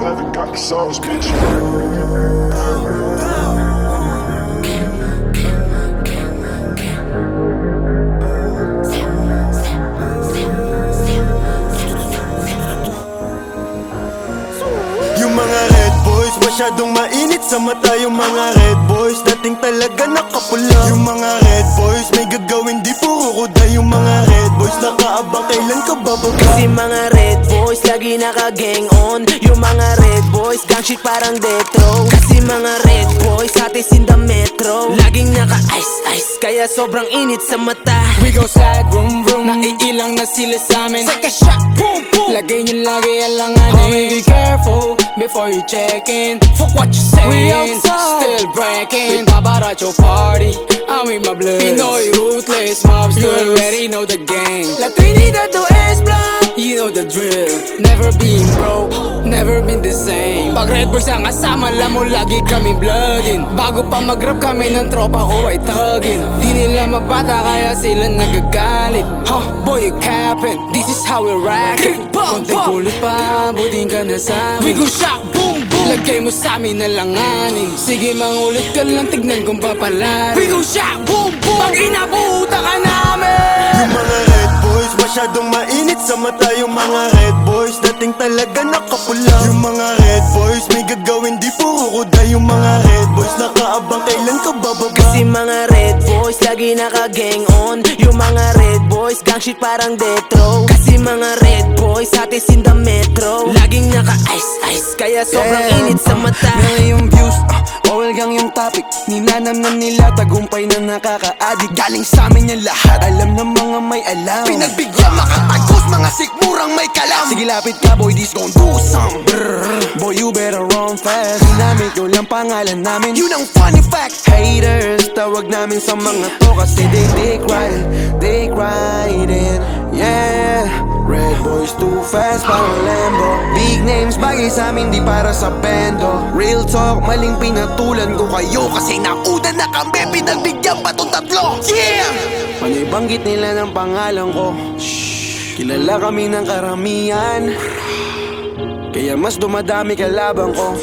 Forever got the sauce, bitch. Masyadong mainit sa mata yung mga red boys. Dating talaga nakapula Yung mga red boys. May gagawin di puro kuda Yung mga red boys. Nakaabang kailan ka bababa Kasi mga red boys lagi naka-gang on. Yung mga red boys gang shit parang death row Kasi mga red boys atis in the metro. Laging naka-ice ice. Kaya sobrang init sa mata We go slide, vroom vroom. Naiilang na sila sa amin. Take a shot, boom boom. Lagay nyo lagi eh, alanganin Homie, eh. be careful before you check in. Fuck what you saying. We outside. Still breaking. Babarat your party. I'm with my blood. Pinoy ruthless mobs You already know the game. La Trinidad to S-Block You know the drill. Never been broke Never been the same. Pag Red Boys ang kasama Alam mo lagi kami bloodin Bago pa mag-rap kami ng tropa ko ay tugin Di nila mabata kaya sila nagagalit. Huh, boy you capping. This is how we rock it. Konting kulit pa Buting ka na sa amin. We go shock, boom, boom. Lagay mo sa amin na langanin. Sige mangulit ka lang Tignan kung papalarin. We go shock, boom, boom. Pag inabuta ka namin Yung mga red boys Masyadong mainit sa mata. Yung mga red boys Dating talaga nakapula Yung mga red boys May gagawin di puro kuda. Yung mga red boys Nakaabang kailan ka bababa? Kasi mga red boys lagi naka-gang on. Yung mga red boys gang shit parang death row Kasi mga red boys atis in the metro. Laging naka-ice ice. Kaya sobrang init sa mata. Ngayon yung views, uh, topic. Ninanam na nila, tagumpay na nakaka-addict. Galing sa amin yung lahat, alam ng mga may alam. Pinagbigyan makatagos, mga sikmurang may kalam. Sige lapit ka boy, this gon' do some. Brrr, Boy you better run fast. Ginamit ko lang pangalan namin. Yun ang funny fact. Haters, tawag namin sa mga to Kasi they dick ride, dick riding Yeah Red boys too fast, parang Lambo. Big names, bagay sa amin, di para sa bando Real talk, maling pinatulan ko kayo. Kasi nauna na kami, pinagbigyan pa tong tatlo. Yeah! Panay banggit nila ng pangalan ko? Kilala kami ng karamihan. Kaya mas dumadami kalaban ko.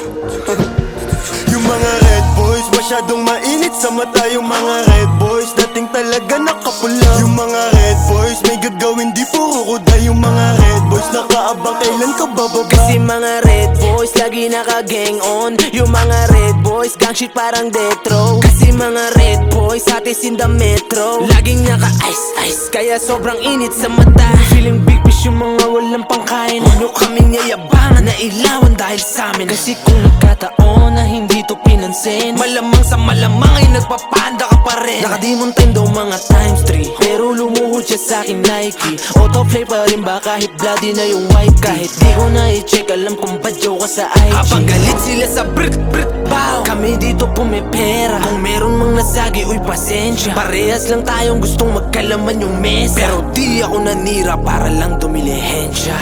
Yung mga red boys Masyadong mainit sa mata. Yung mga red boys Dating talaga nakapula. Yung mga red boys May gagawin di puro kuda. Yung mga red boys Nakaabang kailan ka bababa? Kasi mga red boys lagi naka-gang on. Yung mga red boys gang shit parang death Kasi mga red boys atis in the metro. Laging naka-ice ice kaya sobrang init sa mata. Feeling big fish yung mga walang pangkain. Ano kaming yayabangan na ilawan dahil sa amin. Kasi kung nagkataon na hindi to pinansin Malamang sa malamang ay nagpapanda ka pa rin. Nakadimon time daw mga times 3 Pero lumuhod siya sa akin Nike. Auto play pa rin ba? Kahit bloody na yung white Kahit di ko na i-check alam kung badyaw ka sa IG Habang galit sila sa brick brick bow. Kami dito pumipera Kung meron mang nasagi uy pasensya. Parehas lang tayong gustong magkalaman yung mesa. Pero di ako nanira para lang dumilihensya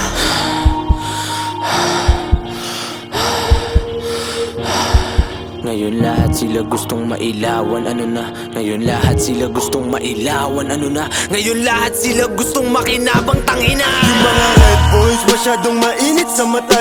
sila gustong mailawan ano na? Ngayon lahat sila gustong mailawan ano na? Ngayon lahat sila gustong makinabang tangina. Yung mga red boys Masyadong mainit sa mata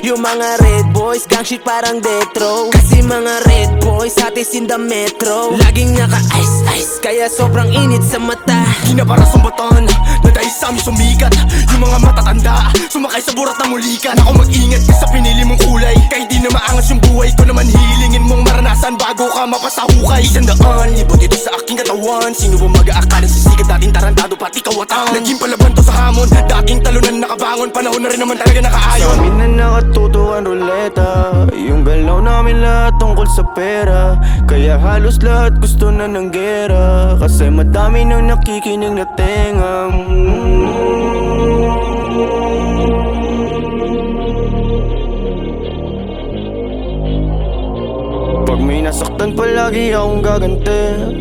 Yung mga red boys gang shit parang death row Kasi mga red boys atis in the metro. Laging naka-ice ice. Kaya sobrang init sa mata. Di na para sumbatan Dahil sa amin sumikat. Yung mga matatanda Sumakay sa burat na mulikan. Ako mag-ingat sa pinili mong kulay. Kahit di na maangas yung buhay ko naman Hilingin mong maranasan bago ka mapasahukay. Isang daan, libot ito sa aking katawan. Sino ba mag-aakala sa sikat dating tarantado? Pati kawatang Naging palaban to sa hamon. Dating talunan nakabangon Panahon na rin naman talaga nakaayon. Sa na nakatutuan ruleta Yung galaw namin lahat tungkol sa pera. Kaya halos lahat gusto na ng gera Kasi madami nang nakikinig na tenga Pag may nasaktan palagi akong gaganti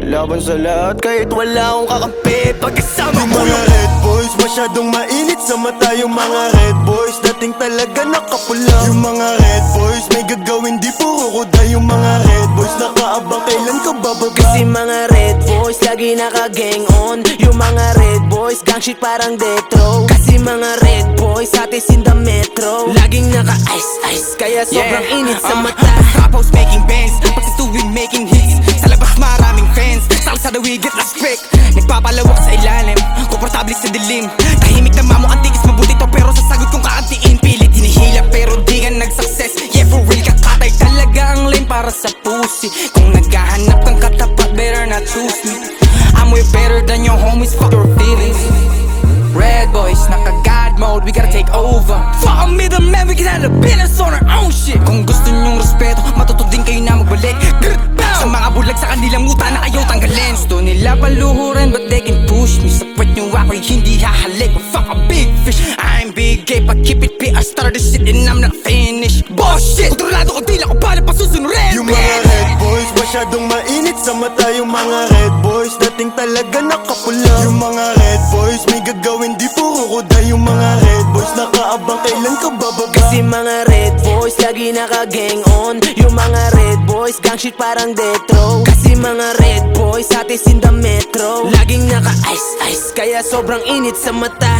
Laban sa lahat kahit wala akong kakampi. Pagkasama ko mga red boys Masyadong mainit sa mata. Yung mga red boys Dating talaga nakapula. Yung mga red boys May gagawin di puro kuda. Yung mga red boys Nakaabang kailan ka bababa? Kasi mga red boys lagi naka-gang on. Yung mga red boys gang shit parang death row Kasi mga red boys atis in the metro. Laging naka-ice ice. Kaya sobrang init sa Ah, mata. Trap house making bands. Pag sa tuwing making hits fans Sa we get respect. Nagpapalawak sa ilalim Komportable sa dilim. Tahimik na mamo antikis mabuti to Pero sa sagot kong kaantiin Pilit hinihila pero di ka nag-success. Yeah for real kakatay talaga ang lane para sa pussy. Kung naghahanap kang katapat Better not choose me. I'm way better than your homies Fuck your feelings we gotta take over. Fuck a middleman, we can handle business on our own shit. Kung gusto nyong respeto, matuto din kayo na magbalik! Sa mga bulag sa kanilang muta na ayaw tanggalin. Gusto nila paluhurin, but they can push me. Sa puwet nyo ako'y hindi hahalik. But fuck a big fish, I'm big gay But keep it P, I started this shit and I'm not finished. Bullshit! Kontrolado ko, di lang ko pala pasusunurin Yung mga red boys Masyadong mainit sa mata. Yung mga red boys Dating talaga nakapula. Yung mga red boys May gagawin di puro red boys Nakaabang kailan ka bababa? Kasi mga red boys lagi naka-gang on. Yung mga red boys gang shit parang death Kasi mga red boys atis in the metro. Laging naka-ice ice. Kaya sobrang init sa mata